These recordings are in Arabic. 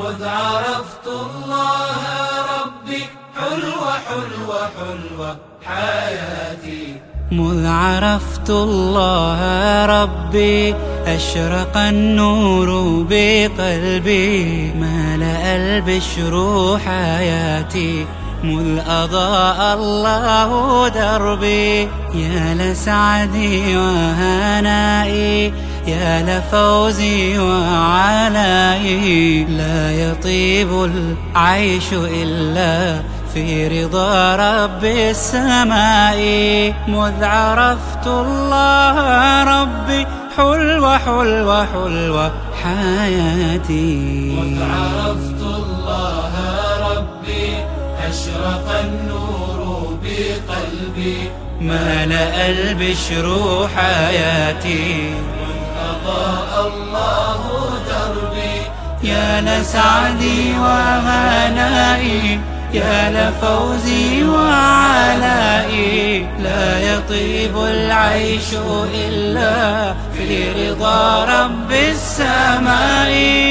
مذ عرفت الله ربي حلوة حلوة حلوة حياتي. مذ عرفت الله ربي أشرق النور بقلبي ملأ البشر حياتي. مذ أضاء الله دربي يا لسعدي وهنائي. يا لفوزي وعلائي لا يطيب العيش إلا في رضا رب السماء. مذ عرفت الله ربي حلوة حلوة حلوة حياتي. مذ عرفت الله ربي أشرق النور بقلبي ملأ البشر حياتي. أضاء الله دربي. يا لسعدي وهنائي يا لفوزي وعلائي. لا يطيب العيش إلا في رضا رب السماء.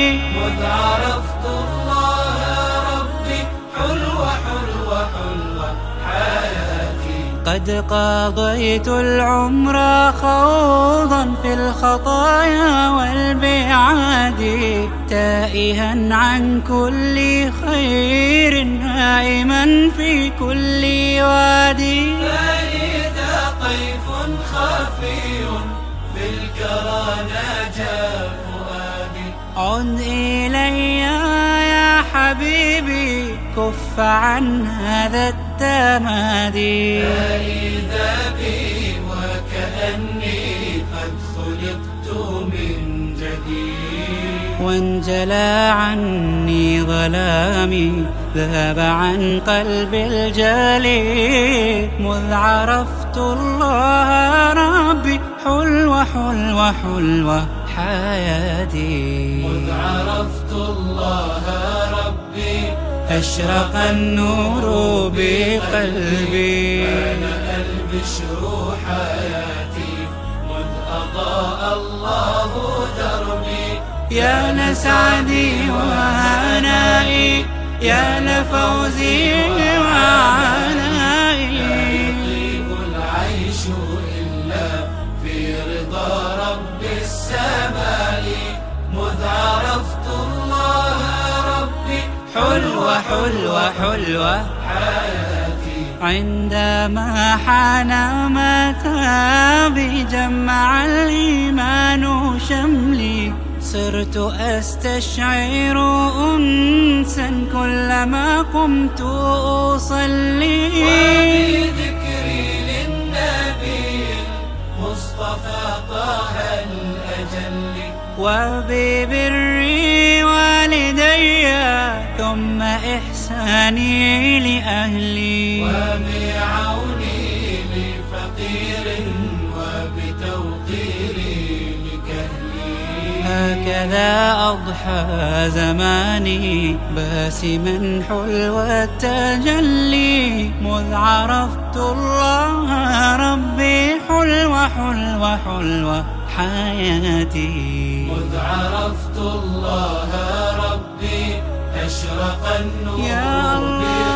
قد قضيت العمر خوضا في الخطايا والبعاد تائها عن كل خير هائما في كل وادي فإذا طيف خفي في الكرى ناجى فؤادي. عد إلي يا حبيبي كف عن هذا التمادي. فإذا بي وكأني قد خلقت من جديد وانجلى عني ظلامي ذهب عن قلبي الجلي. مذ عرفت الله ربي حلوة حلوة حلوة حياتي. مذ عرفت الله ربي أشرق النور بقلبي. ملأ البشر حياتي مذ أضاء الله دربي يا لسعدي وهنائي يا لفوزي وعنائي حلوة حلوة. حياتي عندما حان متى بجمع الإيمان شملي. صرت أستشعر أنسا كلما قمت أصلي. وبذكري للنبي المصطفى طه الأجل. وببر والدي ثم إحساني لأهلي. وبعوني لفقير وبتوقيري لكهلي. هكذا أضحى زماني باسما حلو التجلي. مذ عرفت الله ربي حلوة حلوة حلوة حياتي. مذ عرفت الله ربي أشرق النور يا بقلبي